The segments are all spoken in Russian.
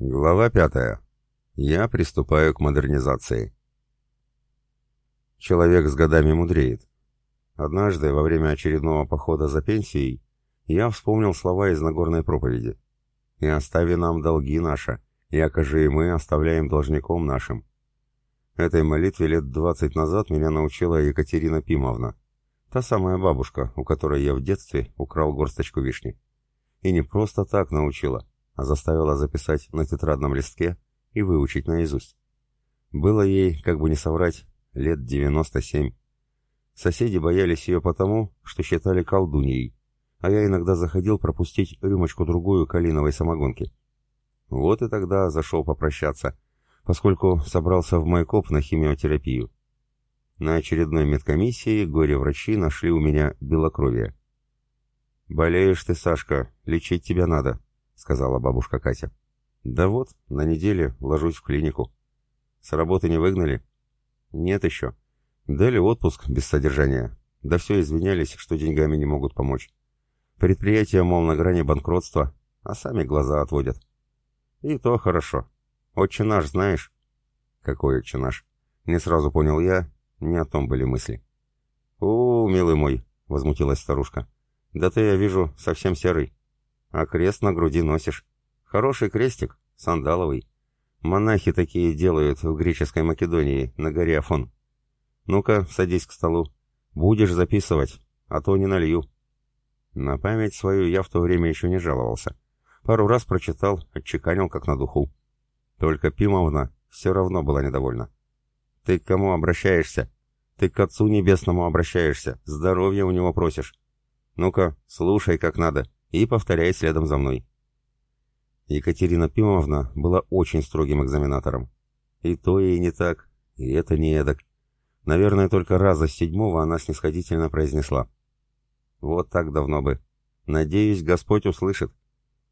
Глава пятая. Я приступаю к модернизации. Человек с годами мудреет. Однажды, во время очередного похода за пенсией, я вспомнил слова из Нагорной проповеди. «И остави нам долги наши, и окажи и мы оставляем должником нашим». Этой молитве лет двадцать назад меня научила Екатерина Пимовна, та самая бабушка, у которой я в детстве украл горсточку вишни. И не просто так научила, заставила записать на тетрадном листке и выучить наизусть. Было ей, как бы не соврать, лет 97. Соседи боялись ее потому, что считали колдуньей, а я иногда заходил пропустить рюмочку-другую калиновой самогонки. Вот и тогда зашел попрощаться, поскольку собрался в майкоп на химиотерапию. На очередной медкомиссии горе-врачи нашли у меня белокровие. «Болеешь ты, Сашка, лечить тебя надо», сказала бабушка Катя. Да вот, на неделе ложусь в клинику. С работы не выгнали? Нет еще. Дали отпуск без содержания. Да все извинялись, что деньгами не могут помочь. Предприятие, мол, на грани банкротства, а сами глаза отводят. И то хорошо. Отче наш знаешь? Какой отче наш? Не сразу понял я, не о том были мысли. «О, милый мой!» — возмутилась старушка. «Да ты, я вижу, совсем серый. А крест на груди носишь. Хороший крестик, сандаловый. Монахи такие делают в греческой Македонии, на горе Афон. Ну-ка, садись к столу. Будешь записывать, а то не налью. На память свою я в то время еще не жаловался. Пару раз прочитал, отчеканил как на духу. Только Пимовна все равно была недовольна. «Ты к кому обращаешься? Ты к Отцу Небесному обращаешься, здоровья у него просишь. Ну-ка, слушай как надо и повторяй следом за мной. Екатерина Пимовна была очень строгим экзаменатором. И то ей не так, и это не эдак. Наверное, только раза с седьмого она снисходительно произнесла. «Вот так давно бы. Надеюсь, Господь услышит.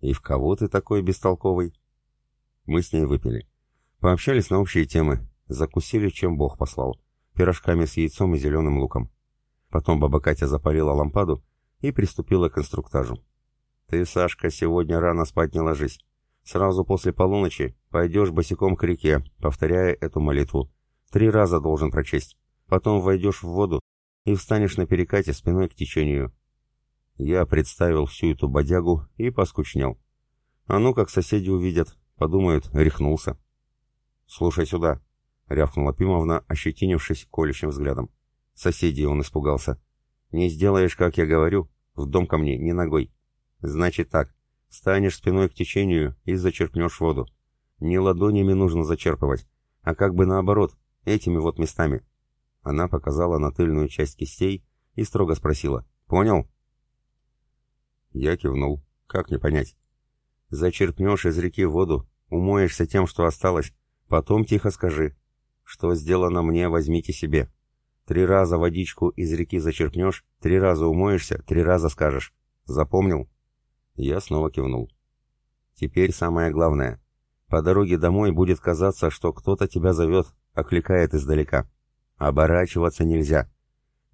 И в кого ты такой бестолковый?» Мы с ней выпили. Пообщались на общие темы, закусили, чем Бог послал. Пирожками с яйцом и зеленым луком. Потом баба Катя запалила лампаду и приступила к инструктажу. Ты, Сашка, сегодня рано спать не ложись. Сразу после полуночи пойдешь босиком к реке, повторяя эту молитву. Три раза должен прочесть. Потом войдешь в воду и встанешь на перекате спиной к течению. Я представил всю эту бодягу и поскучнел. А ну, как соседи увидят, подумают, рехнулся. «Слушай сюда», — рявкнула Пимовна, ощетинившись колющим взглядом. Соседи он испугался. «Не сделаешь, как я говорю, в дом ко мне, ни ногой. Значит так, станешь спиной к течению и зачерпнешь воду. Не ладонями нужно зачерпывать, а как бы наоборот, этими вот местами. Она показала на тыльную часть кистей и строго спросила. «Понял?» Я кивнул. Как не понять? Зачерпнешь из реки воду, умоешься тем, что осталось, потом тихо скажи. Что сделано мне, возьмите себе. Три раза водичку из реки зачерпнешь, три раза умоешься, три раза скажешь. Запомнил? Я снова кивнул. Теперь самое главное. По дороге домой будет казаться, что кто-то тебя зовет, окликает издалека. Оборачиваться нельзя.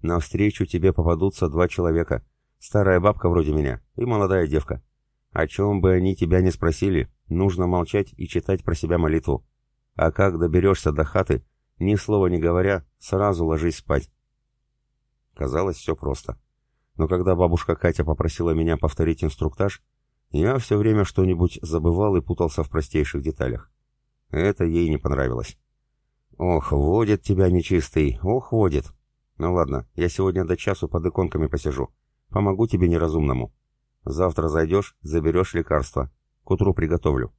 Навстречу тебе попадутся два человека. Старая бабка вроде меня и молодая девка. О чем бы они тебя не спросили, нужно молчать и читать про себя молитву. А как доберешься до хаты, ни слова не говоря, сразу ложись спать. Казалось, все просто. Но когда бабушка Катя попросила меня повторить инструктаж, я все время что-нибудь забывал и путался в простейших деталях. Это ей не понравилось. «Ох, водит тебя нечистый, ох, водит. Ну ладно, я сегодня до часу под иконками посижу. Помогу тебе неразумному. Завтра зайдешь, заберешь лекарство. К утру приготовлю».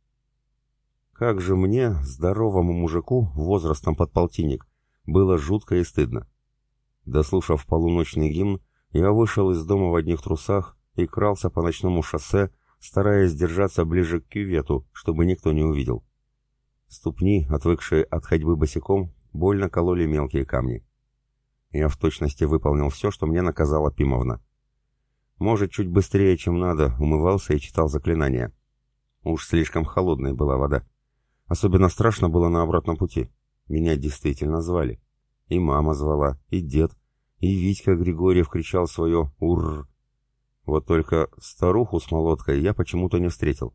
Как же мне, здоровому мужику, возрастом под полтинник, было жутко и стыдно. Дослушав полуночный гимн, я вышел из дома в одних трусах и крался по ночному шоссе, стараясь держаться ближе к кювету, чтобы никто не увидел. Ступни, отвыкшие от ходьбы босиком, больно кололи мелкие камни. Я в точности выполнил все, что мне наказала Пимовна. Может, чуть быстрее, чем надо, умывался и читал заклинания. Уж слишком холодной была вода. Особенно страшно было на обратном пути. Меня действительно звали. И мама звала, и дед, и Витька Григорьев кричал свое «Урр!». Вот только старуху с молоткой я почему-то не встретил.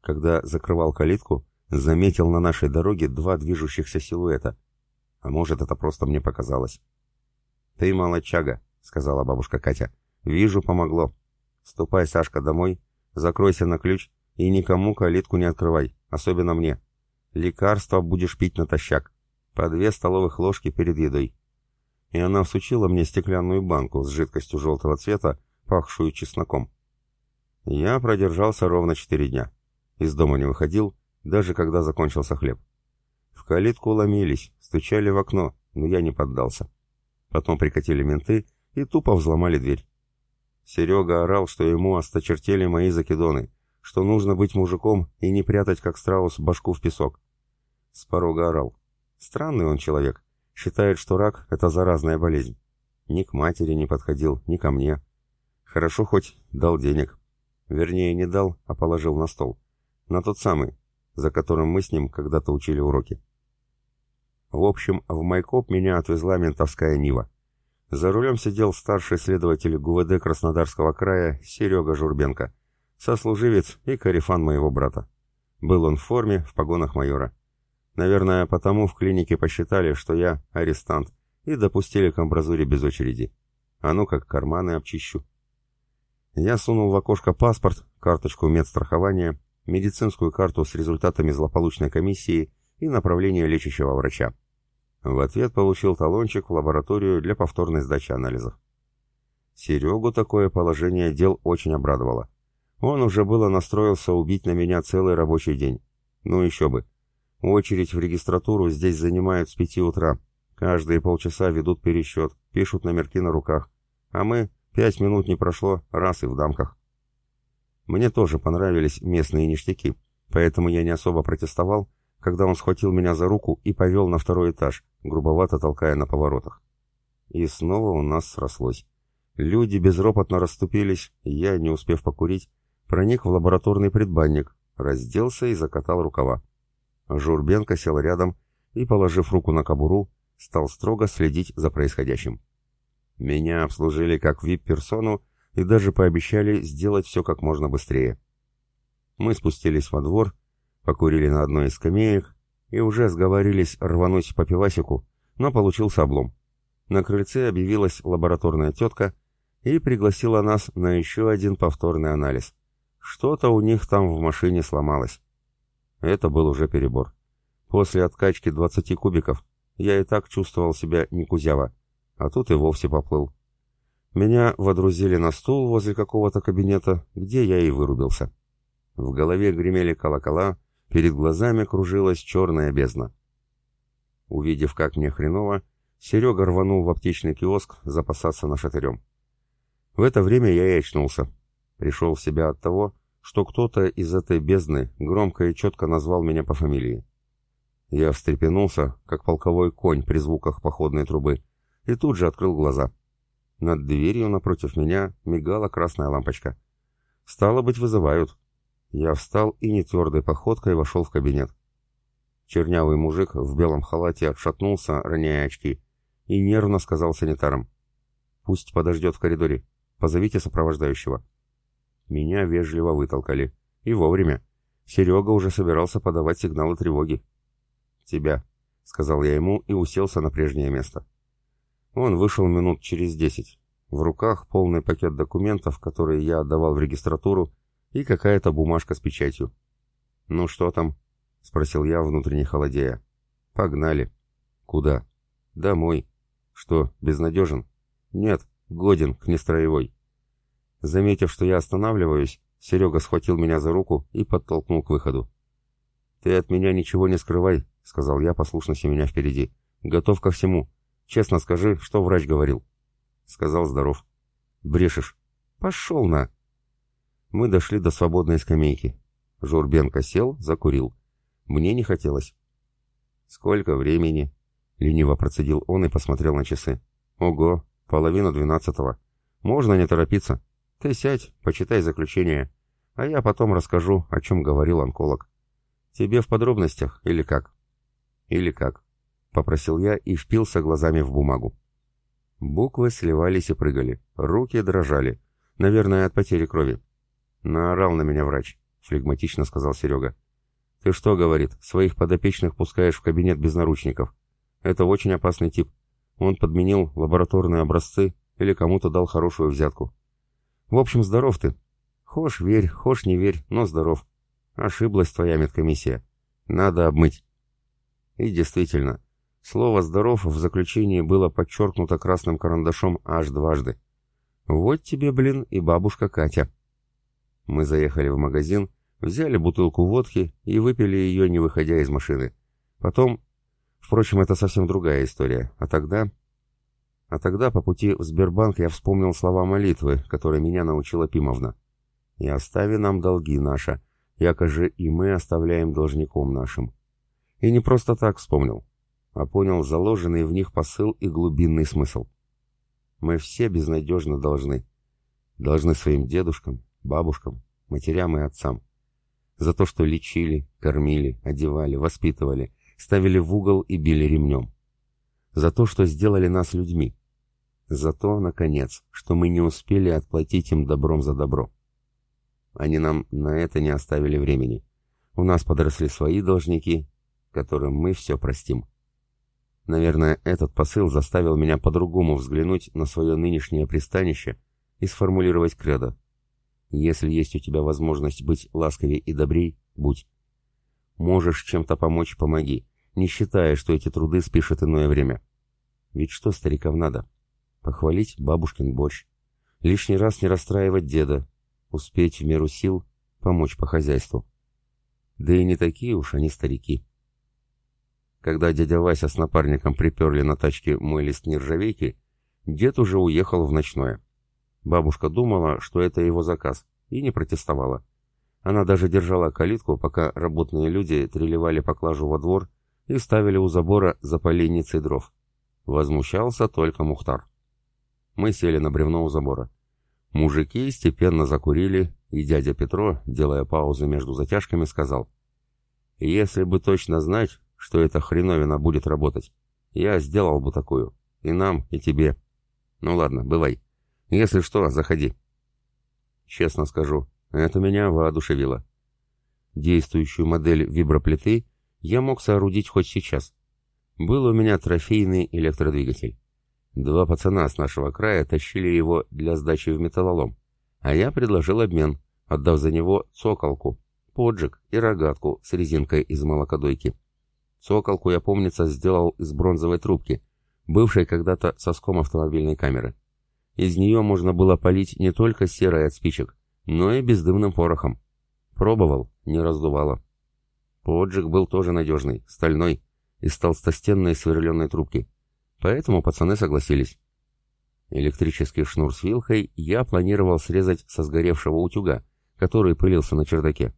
когда закрывал калитку, заметил на нашей дороге два движущихся силуэта. А может, это просто мне показалось. «Ты молодчага», — сказала бабушка Катя. «Вижу, помогло. Ступай, Сашка, домой, закройся на ключ и никому калитку не открывай, особенно мне. Лекарства будешь пить натощак. По две столовых ложки перед едой». И она всучила мне стеклянную банку с жидкостью желтого цвета, пахшую чесноком. Я продержался ровно четыре дня. Из дома не выходил, даже когда закончился хлеб. В калитку ломились, стучали в окно, но я не поддался. Потом прикатили менты и тупо взломали дверь. Серега орал, что ему осточертели мои закидоны, что нужно быть мужиком и не прятать, как страус, башку в песок. С порога орал. Странный он человек. Считает, что рак — это заразная болезнь. Ни к матери не подходил, ни ко мне. Хорошо хоть дал денег. Вернее, не дал, а положил на стол. На тот самый, за которым мы с ним когда-то учили уроки. В общем, в Майкоп меня отвезла ментовская Нива. За рулем сидел старший следователь ГУВД Краснодарского края Серега Журбенко, сослуживец и корефан моего брата. Был он в форме, в погонах майора. Наверное, потому в клинике посчитали, что я арестант, и допустили к амбразуре без очереди. А ну как карманы обчищу. Я сунул в окошко паспорт, карточку медстрахования, медицинскую карту с результатами злополучной комиссии и направление лечащего врача. В ответ получил талончик в лабораторию для повторной сдачи анализов. Серегу такое положение дел очень обрадовало. Он уже было настроился убить на меня целый рабочий день. Ну еще бы. Очередь в регистратуру здесь занимают с пяти утра. Каждые полчаса ведут пересчет, пишут номерки на руках. А мы, пять минут не прошло, раз и в дамках. Мне тоже понравились местные ништяки, поэтому я не особо протестовал, когда он схватил меня за руку и повел на второй этаж, грубовато толкая на поворотах. И снова у нас срослось. Люди безропотно расступились, я, не успев покурить, проник в лабораторный предбанник, разделся и закатал рукава. Журбенко сел рядом и, положив руку на кобуру, стал строго следить за происходящим. Меня обслужили как вип-персону и даже пообещали сделать все как можно быстрее. Мы спустились во двор, покурили на одной из скамеек и уже сговорились рвануть по пивасику, но получился облом. На крыльце объявилась лабораторная тетка и пригласила нас на еще один повторный анализ. Что-то у них там в машине сломалось. Это был уже перебор. После откачки 20 кубиков я и так чувствовал себя не кузява, а тут и вовсе поплыл. Меня водрузили на стул возле какого-то кабинета, где я и вырубился. В голове гремели колокола, Перед глазами кружилась черная бездна. Увидев, как мне хреново, Серега рванул в аптечный киоск запасаться нашатырем. В это время я и очнулся. Пришел в себя от того, что кто-то из этой бездны громко и четко назвал меня по фамилии. Я встрепенулся, как полковой конь при звуках походной трубы, и тут же открыл глаза. Над дверью напротив меня мигала красная лампочка. Стало быть, вызывают. Я встал и нетвердой походкой вошел в кабинет. Чернявый мужик в белом халате отшатнулся, роняя очки, и нервно сказал санитарам. «Пусть подождет в коридоре. Позовите сопровождающего». Меня вежливо вытолкали. И вовремя. Серега уже собирался подавать сигналы тревоги. «Тебя», — сказал я ему и уселся на прежнее место. Он вышел минут через десять. В руках полный пакет документов, которые я отдавал в регистратуру, и какая-то бумажка с печатью. «Ну что там?» — спросил я, внутренне холодея. «Погнали». «Куда?» «Домой». «Что, безнадежен?» «Нет, годен к нестроевой». Заметив, что я останавливаюсь, Серега схватил меня за руку и подтолкнул к выходу. «Ты от меня ничего не скрывай», — сказал я, послушно меня впереди. «Готов ко всему. Честно скажи, что врач говорил». Сказал здоров. «Брешешь». «Пошел на!» Мы дошли до свободной скамейки. Журбенко сел, закурил. Мне не хотелось. «Сколько времени?» — лениво процедил он и посмотрел на часы. «Ого, половина двенадцатого. Можно не торопиться. Ты сядь, почитай заключение, а я потом расскажу, о чем говорил онколог. Тебе в подробностях или как?» «Или как?» — попросил я и впился глазами в бумагу. Буквы сливались и прыгали, руки дрожали, наверное, от потери крови. Наорал на меня врач. флегматично сказал Серега. «Ты что, — говорит, — своих подопечных пускаешь в кабинет без наручников? Это очень опасный тип. Он подменил лабораторные образцы или кому-то дал хорошую взятку. В общем, здоров ты. Хошь верь, хошь не верь, но здоров. Ошиблась твоя медкомиссия. Надо обмыть». И действительно, слово «здоров» в заключении было подчеркнуто красным карандашом аж дважды. «Вот тебе, блин, и бабушка Катя». Мы заехали в магазин, взяли бутылку водки и выпили ее, не выходя из машины. Потом... Впрочем, это совсем другая история. А тогда... А тогда по пути в Сбербанк я вспомнил слова молитвы, которые меня научила Пимовна. «И остави нам долги наши, якоже и мы оставляем должником нашим». И не просто так вспомнил, а понял заложенный в них посыл и глубинный смысл. Мы все безнадежно должны. Должны своим дедушкам, бабушкам, матерям и отцам. За то, что лечили, кормили, одевали, воспитывали, ставили в угол и били ремнем. За то, что сделали нас людьми. За то, наконец, что мы не успели отплатить им добром за добро. Они нам на это не оставили времени. У нас подросли свои должники, которым мы все простим. Наверное, этот посыл заставил меня по-другому взглянуть на свое нынешнее пристанище и сформулировать кредо. Если есть у тебя возможность быть ласковее и добрей, будь. Можешь чем-то помочь, помоги, не считая, что эти труды спишет иное время. Ведь что старикам надо? Похвалить бабушкин борщ. Лишний раз не расстраивать деда. Успеть в меру сил помочь по хозяйству. Да и не такие уж они старики. Когда дядя Вася с напарником приперли на тачке мой лист нержавейки, дед уже уехал в ночное. Бабушка думала, что это его заказ, и не протестовала. Она даже держала калитку, пока работные люди треливали поклажу во двор и ставили у забора за поленницей дров. Возмущался только Мухтар. Мы сели на бревно у забора. Мужики степенно закурили, и дядя Петро, делая паузы между затяжками, сказал, «Если бы точно знать, что эта хреновина будет работать. Я сделал бы такую. И нам, и тебе. Ну ладно, бывай. Если что, заходи. Честно скажу, это меня воодушевило. Действующую модель виброплиты я мог соорудить хоть сейчас. Был у меня трофейный электродвигатель. Два пацана с нашего края тащили его для сдачи в металлолом, а я предложил обмен, отдав за него цоколку, поджиг и рогатку с резинкой из молокодойки. Соколку, я помнится, сделал из бронзовой трубки, бывшей когда-то соском автомобильной камеры. Из нее можно было полить не только серой от спичек, но и бездымным порохом. Пробовал, не раздувало. Поджиг был тоже надежный, стальной, из толстостенной сверленной трубки. Поэтому пацаны согласились. Электрический шнур с вилкой я планировал срезать со сгоревшего утюга, который пылился на чердаке.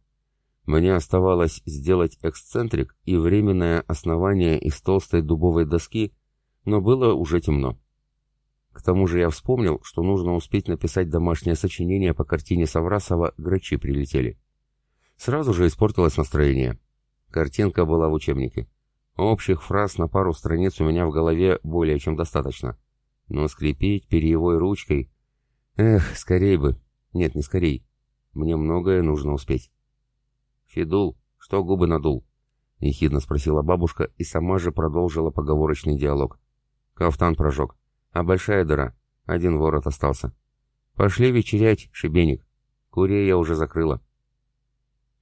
Мне оставалось сделать эксцентрик и временное основание из толстой дубовой доски, но было уже темно. К тому же я вспомнил, что нужно успеть написать домашнее сочинение по картине Саврасова «Грачи прилетели». Сразу же испортилось настроение. Картинка была в учебнике. Общих фраз на пару страниц у меня в голове более чем достаточно. Но скрепить перьевой ручкой... Эх, скорей бы. Нет, не скорей. Мне многое нужно успеть. «Федул, что губы надул?» — ехидно спросила бабушка и сама же продолжила поговорочный диалог. «Кафтан прожег. А большая дыра. Один ворот остался. Пошли вечерять, шибеник. Курей я уже закрыла».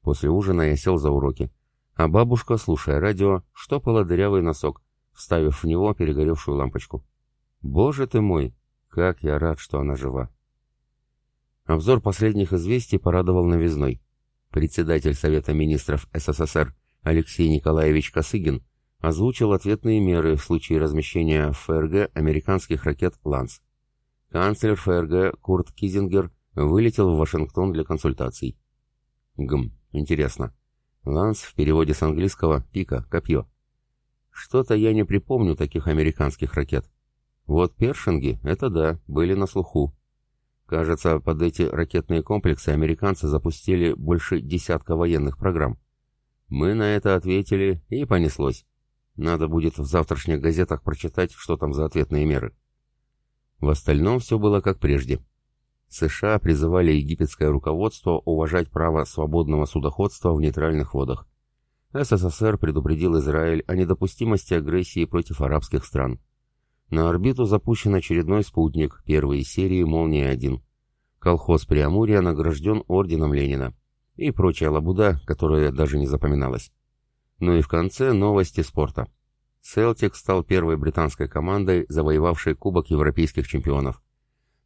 После ужина я сел за уроки, а бабушка, слушая радио, штопала дырявый носок, вставив в него перегоревшую лампочку. «Боже ты мой! Как я рад, что она жива!» Обзор последних известий порадовал новизной председатель Совета министров СССР Алексей Николаевич Косыгин озвучил ответные меры в случае размещения в ФРГ американских ракет «Ланс». Канцлер ФРГ Курт Кизингер вылетел в Вашингтон для консультаций. Гм, интересно. «Ланс» в переводе с английского «пика», «копье». Что-то я не припомню таких американских ракет. Вот першинги, это да, были на слуху. Кажется, под эти ракетные комплексы американцы запустили больше десятка военных программ. Мы на это ответили, и понеслось. Надо будет в завтрашних газетах прочитать, что там за ответные меры. В остальном все было как прежде. США призывали египетское руководство уважать право свободного судоходства в нейтральных водах. СССР предупредил Израиль о недопустимости агрессии против арабских стран. На орбиту запущен очередной спутник первой серии «Молния-1». Колхоз Преамурья награжден орденом Ленина. И прочая лабуда, которая даже не запоминалась. Ну и в конце новости спорта. Селтик стал первой британской командой, завоевавшей Кубок Европейских чемпионов.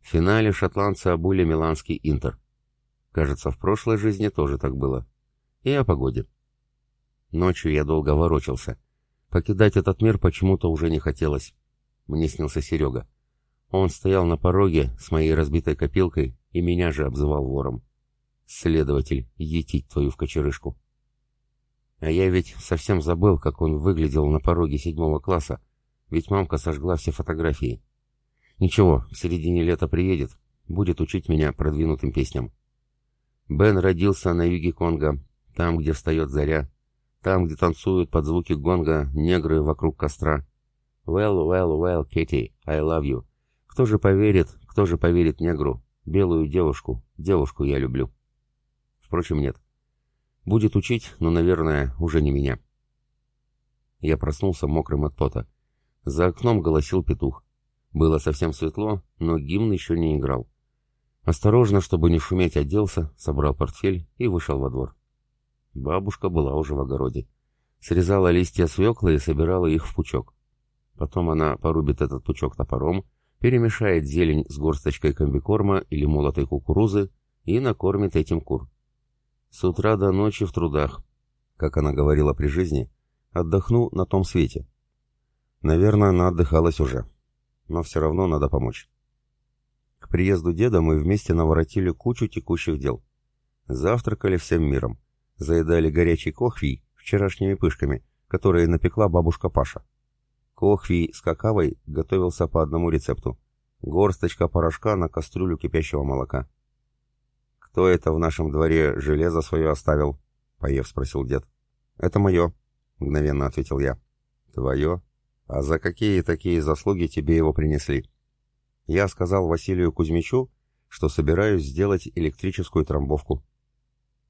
Финале шотландцы обули Миланский Интер. Кажется, в прошлой жизни тоже так было. И о погоде. Ночью я долго ворочался. Покидать этот мир почему-то уже не хотелось. Мне снился Серега. Он стоял на пороге с моей разбитой копилкой и меня же обзывал вором. Следователь, етить твою в кочерышку. А я ведь совсем забыл, как он выглядел на пороге седьмого класса, ведь мамка сожгла все фотографии. Ничего, в середине лета приедет, будет учить меня продвинутым песням. Бен родился на юге Конго, там, где встает заря, там, где танцуют под звуки гонга негры вокруг костра. Well, well, well, Кэти, I love you. Кто же поверит, кто же поверит негру? Белую девушку, девушку я люблю. Впрочем, нет. Будет учить, но, наверное, уже не меня. Я проснулся мокрым от пота. За окном голосил петух. Было совсем светло, но гимн еще не играл. Осторожно, чтобы не шуметь, оделся, собрал портфель и вышел во двор. Бабушка была уже в огороде. Срезала листья свеклы и собирала их в пучок. Потом она порубит этот пучок топором, перемешает зелень с горсточкой комбикорма или молотой кукурузы и накормит этим кур. С утра до ночи в трудах. Как она говорила при жизни, отдохну на том свете. Наверное, она отдыхалась уже. Но все равно надо помочь. К приезду деда мы вместе наворотили кучу текущих дел. Завтракали всем миром. Заедали горячий кохвий вчерашними пышками, которые напекла бабушка Паша. Кохвий с какавой готовился по одному рецепту. Горсточка порошка на кастрюлю кипящего молока. «Кто это в нашем дворе железо свое оставил?» — поев спросил дед. «Это мое», — мгновенно ответил я. «Твое? А за какие такие заслуги тебе его принесли?» Я сказал Василию Кузьмичу, что собираюсь сделать электрическую трамбовку.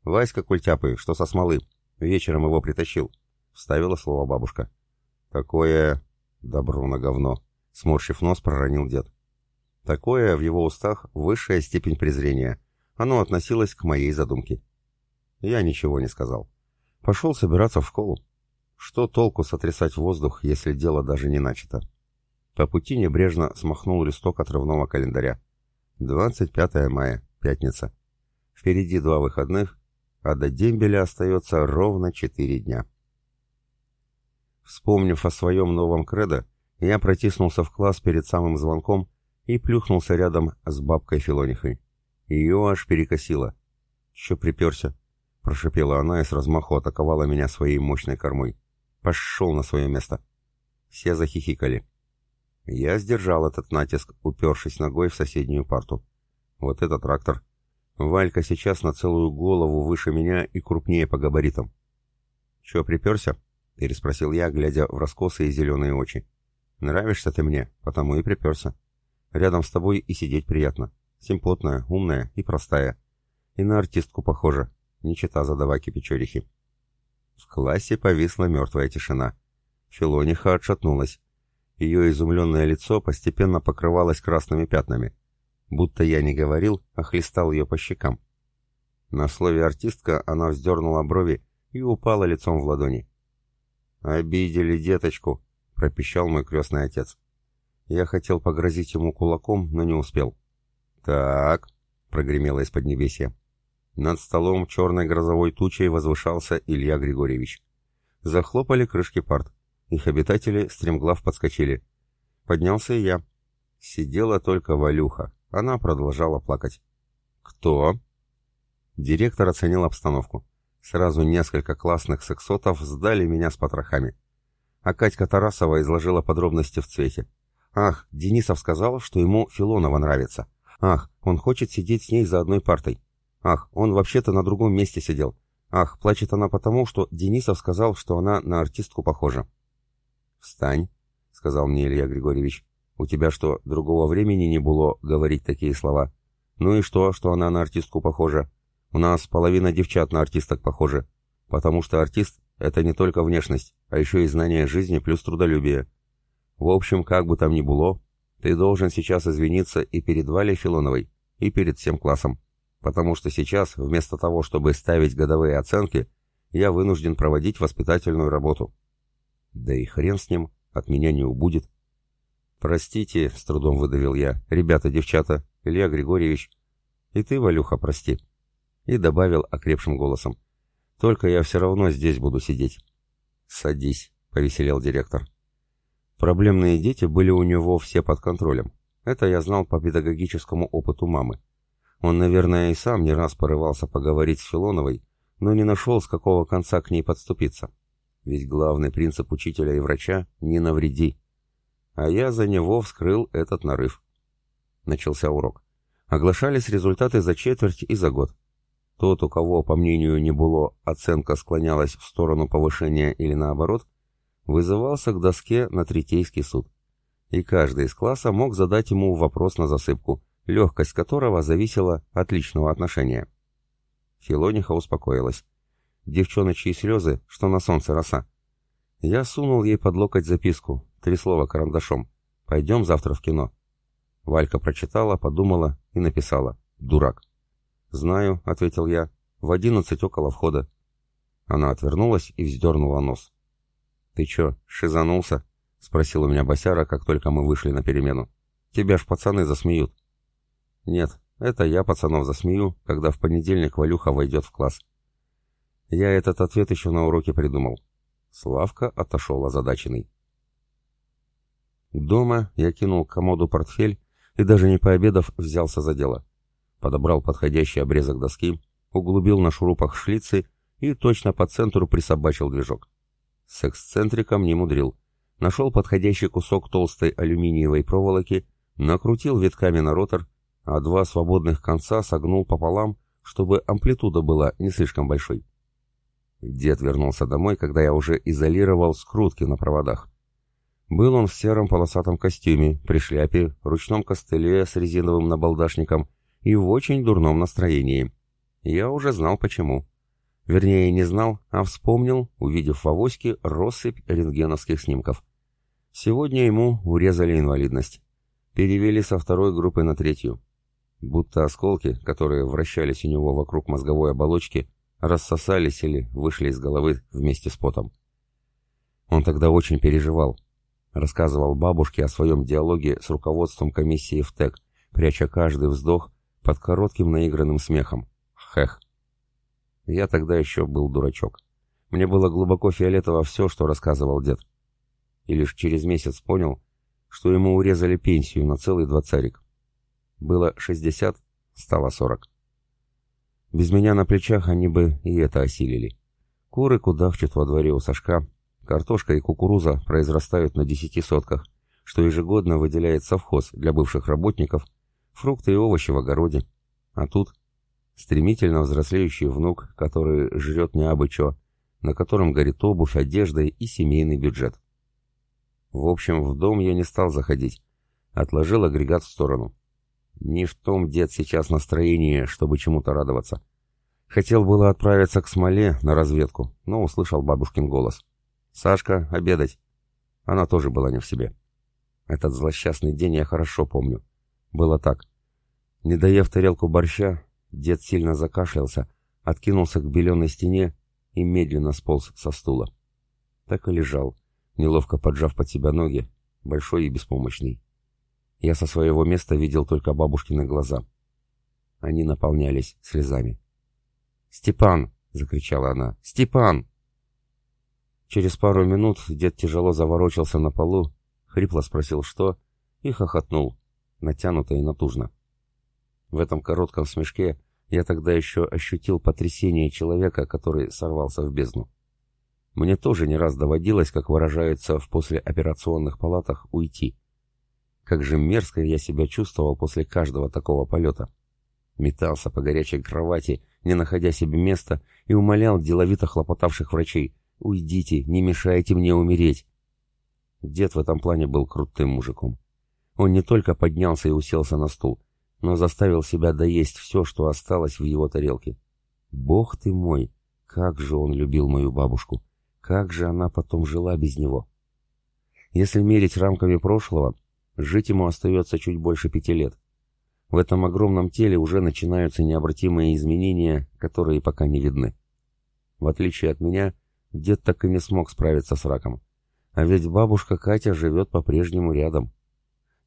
«Васька Культяпы, что со смолы, вечером его притащил», — вставила слово бабушка. «Такое добро на говно», — сморщив нос, проронил дед. «Такое в его устах высшая степень презрения» Оно относилось к моей задумке. Я ничего не сказал. Пошел собираться в школу. Что толку сотрясать воздух, если дело даже не начато? По пути небрежно смахнул листок отрывного календаря. 25 мая, пятница. Впереди два выходных, а до дембеля остается ровно четыре дня. Вспомнив о своем новом кредо, я протиснулся в класс перед самым звонком и плюхнулся рядом с бабкой Филонихой. Ее аж перекосило. «Че приперся?» — прошипела она и с размаху атаковала меня своей мощной кормой. «Пошел на свое место!» Все захихикали. Я сдержал этот натиск, упершись ногой в соседнюю парту. Вот этот трактор. Валька сейчас на целую голову выше меня и крупнее по габаритам. «Че, приперся?» — переспросил я, глядя в раскосые зеленые очи. «Нравишься ты мне, потому и приперся. Рядом с тобой и сидеть приятно. Симпотная, умная и простая. И на артистку похожа, не чита задаваки Печорихи. В классе повисла мертвая тишина. Филониха отшатнулась. Ее изумленное лицо постепенно покрывалось красными пятнами. Будто я не говорил, а хлестал ее по щекам. На слове «артистка» она вздернула брови и упала лицом в ладони. «Обидели деточку», — пропищал мой крестный отец. Я хотел погрозить ему кулаком, но не успел. «Так», — прогремело из поднебесья. Над столом черной грозовой тучей возвышался Илья Григорьевич. Захлопали крышки парт. Их обитатели стремглав подскочили. Поднялся и я. Сидела только Валюха. Она продолжала плакать. «Кто?» Директор оценил обстановку. Сразу несколько классных сексотов сдали меня с потрохами. А Катька Тарасова изложила подробности в цвете. «Ах, Денисов сказал, что ему Филонова нравится. Ах, он хочет сидеть с ней за одной партой. Ах, он вообще-то на другом месте сидел. Ах, плачет она потому, что Денисов сказал, что она на артистку похожа. «Встань», — сказал мне Илья Григорьевич. «У тебя что, другого времени не было говорить такие слова? Ну и что, что она на артистку похожа? У нас половина девчат на артисток похожи. Потому что артист — это не только внешность, а еще и знание жизни плюс трудолюбие. В общем, как бы там ни было, ты должен сейчас извиниться и перед Валей Филоновой, и перед всем классом. Потому что сейчас, вместо того, чтобы ставить годовые оценки, я вынужден проводить воспитательную работу. Да и хрен с ним, от меня не убудет. «Простите», — с трудом выдавил я, — «ребята, девчата, Илья Григорьевич, и ты, Валюха, прости». И добавил окрепшим голосом. «Только я все равно здесь буду сидеть». «Садись», — повеселел директор. Проблемные дети были у него все под контролем. Это я знал по педагогическому опыту мамы. Он, наверное, и сам не раз порывался поговорить с Филоновой, но не нашел, с какого конца к ней подступиться. Ведь главный принцип учителя и врача — не навреди. А я за него вскрыл этот нарыв. Начался урок. Оглашались результаты за четверть и за год. Тот, у кого, по мнению Небуло, оценка склонялась в сторону повышения или наоборот, вызывался к доске на третейский суд. И каждый из класса мог задать ему вопрос на засыпку, легкость которого зависела от личного отношения. Филониха успокоилась. Девчоночьи слезы, что на солнце роса. Я сунул ей под локоть записку, три слова карандашом. «Пойдем завтра в кино». Валька прочитала, подумала и написала. «Дурак». «Знаю», — ответил я. «В одиннадцать около входа». Она отвернулась и вздернула нос. «Ты чё, шизанулся?» — спросил у меня Босяра, как только мы вышли на перемену. «Тебя ж пацаны засмеют». «Нет, это я пацанов засмею, когда в понедельник Валюха войдет в класс». Я этот ответ еще на уроке придумал. Славка отошел озадаченный. Дома я кинул к комоду портфель и даже не пообедав взялся за дело. Подобрал подходящий обрезок доски, углубил на шурупах шлицы и точно по центру присобачил движок. С эксцентриком не мудрил. Нашел подходящий кусок толстой алюминиевой проволоки, накрутил витками на ротор, а два свободных конца согнул пополам, чтобы амплитуда была не слишком большой. Дед вернулся домой, когда я уже изолировал скрутки на проводах. Был он в сером полосатом костюме, при шляпе, ручном костыле с резиновым набалдашником и в очень дурном настроении. Я уже знал почему. Вернее, не знал, а вспомнил, увидев в авоське россыпь рентгеновских снимков. Сегодня ему урезали инвалидность. Перевели со второй группы на третью. Будто осколки, которые вращались у него вокруг мозговой оболочки, рассосались или вышли из головы вместе с потом. Он тогда очень переживал. Рассказывал бабушке о своем диалоге с руководством комиссии в ТЭК, пряча каждый вздох под коротким наигранным смехом. Хех. Я тогда еще был дурачок. Мне было глубоко фиолетово все, что рассказывал дед. И лишь через месяц понял, что ему урезали пенсию на целый двадцарик. Было шестьдесят, стало сорок. Без меня на плечах они бы и это осилили. Куры кудахчут во дворе у Сашка, картошка и кукуруза произрастают на десяти сотках, что ежегодно выделяет совхоз для бывших работников, фрукты и овощи в огороде. А тут стремительно взрослеющий внук, который жрет не абы чё, на котором горит обувь, одежда и семейный бюджет. В общем, в дом я не стал заходить. Отложил агрегат в сторону. Не в том дед сейчас настроение, чтобы чему-то радоваться. Хотел было отправиться к смоле на разведку, но услышал бабушкин голос. «Сашка, обедать!» Она тоже была не в себе. Этот злосчастный день я хорошо помню. Было так. Не доев тарелку борща, дед сильно закашлялся, откинулся к беленой стене и медленно сполз со стула. Так и лежал, неловко поджав под себя ноги, большой и беспомощный. Я со своего места видел только бабушкины глаза. Они наполнялись слезами. «Степан!» — закричала она. «Степан!» Через пару минут дед тяжело заворочился на полу, хрипло спросил «что?» и хохотнул, натянуто и натужно. В этом коротком смешке я тогда еще ощутил потрясение человека, который сорвался в бездну. Мне тоже не раз доводилось, как выражаются в послеоперационных палатах, уйти. Как же мерзко я себя чувствовал после каждого такого полета. Метался по горячей кровати, не находя себе места, и умолял деловито хлопотавших врачей «Уйдите, не мешайте мне умереть». Дед в этом плане был крутым мужиком. Он не только поднялся и уселся на стул, но заставил себя доесть все, что осталось в его тарелке. Бог ты мой, как же он любил мою бабушку! Как же она потом жила без него! Если мерить рамками прошлого, жить ему остается чуть больше пяти лет. В этом огромном теле уже начинаются необратимые изменения, которые пока не видны. В отличие от меня, дед так и не смог справиться с раком. А ведь бабушка Катя живет по-прежнему рядом.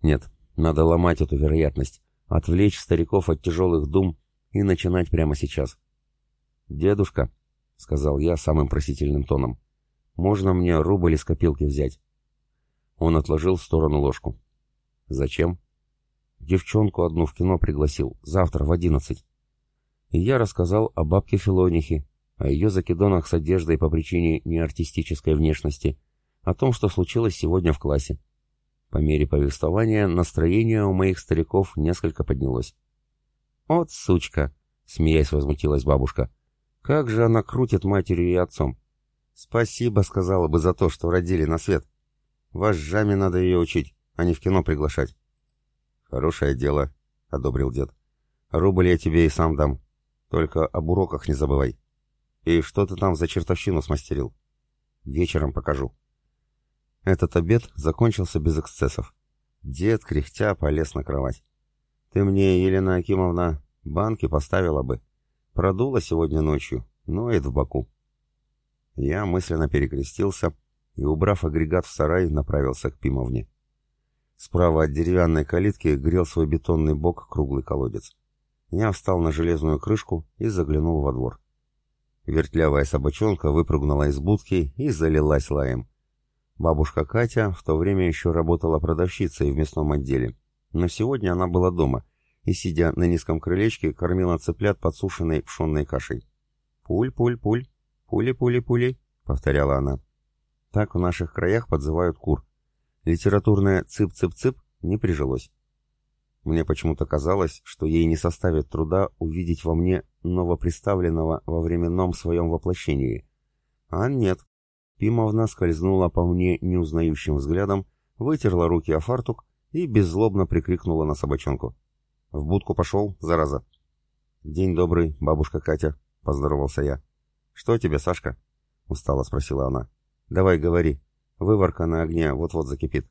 Нет, надо ломать эту вероятность, отвлечь стариков от тяжелых дум и начинать прямо сейчас. «Дедушка», — сказал я самым просительным тоном, — «можно мне рубль из копилки взять?» Он отложил в сторону ложку. «Зачем?» «Девчонку одну в кино пригласил, завтра в одиннадцать». И я рассказал о бабке Филонихе, о ее закидонах с одеждой по причине неартистической внешности, о том, что случилось сегодня в классе. По мере повествования настроение у моих стариков несколько поднялось. «Вот сучка!» — смеясь возмутилась бабушка. «Как же она крутит матерью и отцом!» «Спасибо, сказала бы, за то, что родили на свет. Вожжами надо ее учить, а не в кино приглашать». «Хорошее дело», — одобрил дед. «Рубль я тебе и сам дам. Только об уроках не забывай. И что ты там за чертовщину смастерил?» «Вечером покажу». Этот обед закончился без эксцессов. Дед, кряхтя, полез на кровать. «Ты мне, Елена Акимовна, банки поставила бы. Продула сегодня ночью, ноет в боку». Я мысленно перекрестился и, убрав агрегат в сарай, направился к Пимовне. Справа от деревянной калитки грел свой бетонный бок круглый колодец. Я встал на железную крышку и заглянул во двор. Вертлявая собачонка выпрыгнула из будки и залилась лаем. Бабушка Катя в то время еще работала продавщицей в мясном отделе, но сегодня она была дома и, сидя на низком крылечке, кормила цыплят подсушенной пшенной кашей. «Пуль-пуль-пуль, пули-пули-пули», — повторяла она. Так в наших краях подзывают кур. Литературное «цып-цып-цып» не прижилось. Мне почему-то казалось, что ей не составит труда увидеть во мне новоприставленного во временном своем воплощении. А нет, Пимовна скользнула по мне неузнающим взглядом, вытерла руки о фартук и беззлобно прикрикнула на собачонку. «В будку пошел, зараза!» «День добрый, бабушка Катя», — поздоровался я. «Что тебе, Сашка?» — устало спросила она. «Давай, говори. Выварка на огне вот-вот закипит».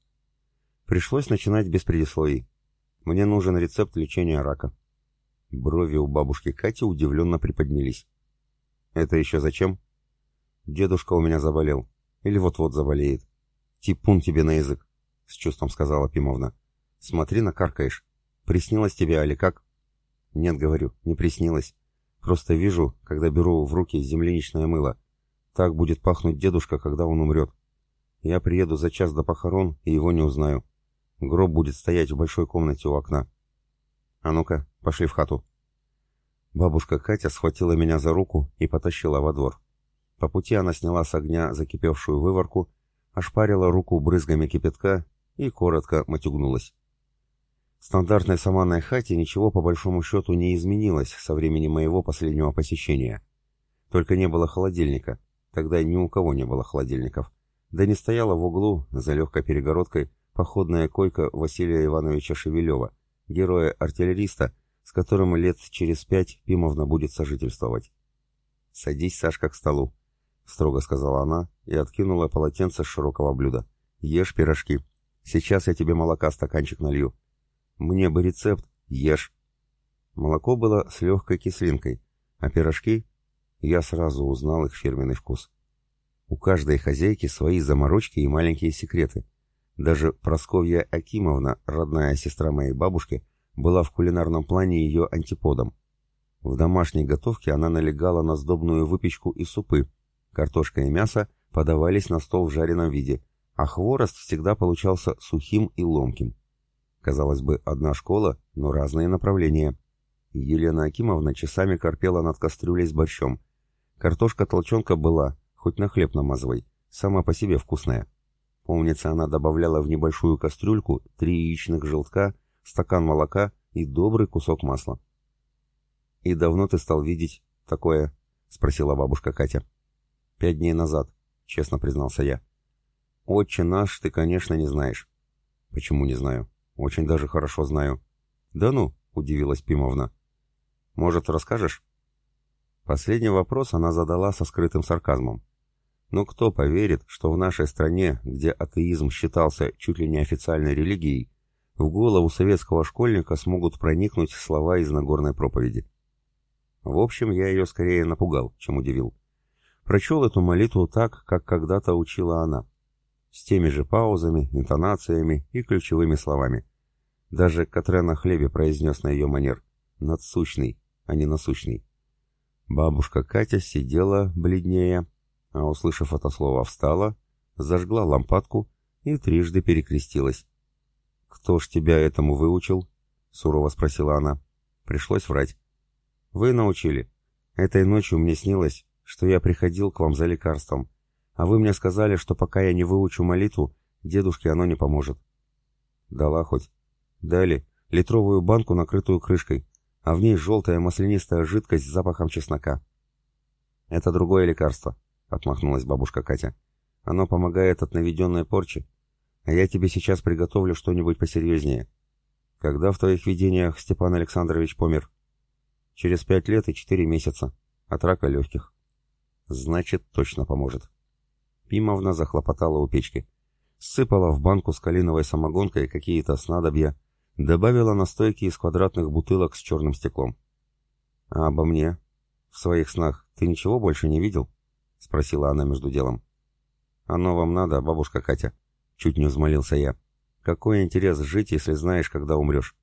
Пришлось начинать без предисловий. Мне нужен рецепт лечения рака. Брови у бабушки Кати удивленно приподнялись. «Это еще зачем?» Дедушка у меня заболел. Или вот-вот заболеет. Типун тебе на язык, — с чувством сказала Пимовна. Смотри, накаркаешь. Приснилось тебе, али как? Нет, говорю, не приснилось. Просто вижу, когда беру в руки земляничное мыло. Так будет пахнуть дедушка, когда он умрет. Я приеду за час до похорон и его не узнаю. Гроб будет стоять в большой комнате у окна. А ну-ка, пошли в хату. Бабушка Катя схватила меня за руку и потащила во двор. По пути она сняла с огня закипевшую выворку, ошпарила руку брызгами кипятка и коротко матюгнулась. В стандартной саманной хате ничего по большому счету не изменилось со времени моего последнего посещения. Только не было холодильника. Тогда ни у кого не было холодильников. Да не стояла в углу, за легкой перегородкой, походная койка Василия Ивановича Шевелева, героя-артиллериста, с которым лет через пять Пимовна будет сожительствовать. «Садись, Сашка, к столу», строго сказала она и откинула полотенце с широкого блюда. Ешь пирожки. Сейчас я тебе молока стаканчик налью. Мне бы рецепт. Ешь. Молоко было с легкой кислинкой, а пирожки... Я сразу узнал их фирменный вкус. У каждой хозяйки свои заморочки и маленькие секреты. Даже Просковья Акимовна, родная сестра моей бабушки, была в кулинарном плане ее антиподом. В домашней готовке она налегала на сдобную выпечку и супы, Картошка и мясо подавались на стол в жареном виде, а хворост всегда получался сухим и ломким. Казалось бы, одна школа, но разные направления. Елена Акимовна часами корпела над кастрюлей с борщом. Картошка-толченка была, хоть на хлеб намазывай, сама по себе вкусная. Помнится, она добавляла в небольшую кастрюльку три яичных желтка, стакан молока и добрый кусок масла. «И давно ты стал видеть такое?» — спросила бабушка Катя. «Пять дней назад», — честно признался я. «Отче наш ты, конечно, не знаешь». «Почему не знаю? Очень даже хорошо знаю». «Да ну, — удивилась Пимовна. «Может, расскажешь?» Последний вопрос она задала со скрытым сарказмом. Но кто поверит, что в нашей стране, где атеизм считался чуть ли не официальной религией, в голову советского школьника смогут проникнуть слова из Нагорной проповеди? В общем, я ее скорее напугал, чем удивил. Прочел эту молитву так, как когда-то учила она. С теми же паузами, интонациями и ключевыми словами. Даже Катрен на хлебе произнес на ее манер «надсущный», а не «насущный». Бабушка Катя сидела бледнее, а, услышав это слово, встала, зажгла лампадку и трижды перекрестилась. «Кто ж тебя этому выучил?» — сурово спросила она. Пришлось врать. «Вы научили. Этой ночью мне снилось, что я приходил к вам за лекарством, а вы мне сказали, что пока я не выучу молитву, дедушке оно не поможет». «Дала хоть?» «Дали. Литровую банку, накрытую крышкой, а в ней желтая маслянистая жидкость с запахом чеснока». «Это другое лекарство», — отмахнулась бабушка Катя. «Оно помогает от наведенной порчи. А я тебе сейчас приготовлю что-нибудь посерьезнее. Когда в твоих видениях Степан Александрович помер?» «Через пять лет и четыре месяца. От рака легких». «Значит, точно поможет». Пимовна захлопотала у печки. Сыпала в банку с калиновой самогонкой какие-то снадобья, добавила настойки из квадратных бутылок с черным стеклом. «А обо мне? В своих снах ты ничего больше не видел?» — спросила она между делом. «Оно вам надо, бабушка Катя?» — чуть не взмолился я. «Какой интерес жить, если знаешь, когда умрешь?»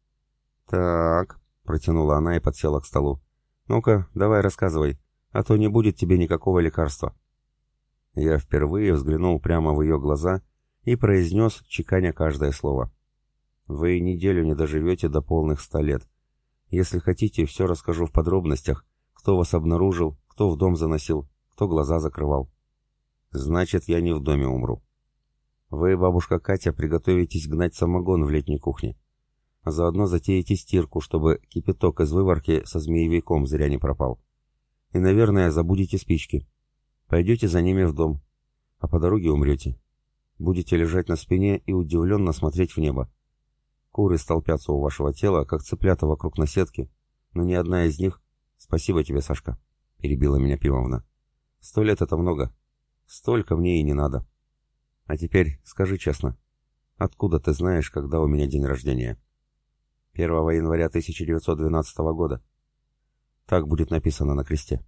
«Так», — протянула она и подсела к столу. «Ну-ка, давай рассказывай, а то не будет тебе никакого лекарства». Я впервые взглянул прямо в ее глаза и произнес, чеканя каждое слово. «Вы неделю не доживете до полных ста лет. Если хотите, все расскажу в подробностях, кто вас обнаружил, кто в дом заносил, кто глаза закрывал. Значит, я не в доме умру. Вы, бабушка Катя, приготовитесь гнать самогон в летней кухне. А заодно затеете стирку, чтобы кипяток из выварки со змеевиком зря не пропал. И, наверное, забудете спички. Пойдете за ними в дом. А по дороге умрете. Будете лежать на спине и удивленно смотреть в небо. Куры столпятся у вашего тела, как цыплята вокруг наседки, но ни одна из них... Спасибо тебе, Сашка, — перебила меня Пивовна. Сто лет — это много. Столько мне и не надо. А теперь скажи честно, откуда ты знаешь, когда у меня день рождения? 1 января 1912 года. Так будет написано на кресте.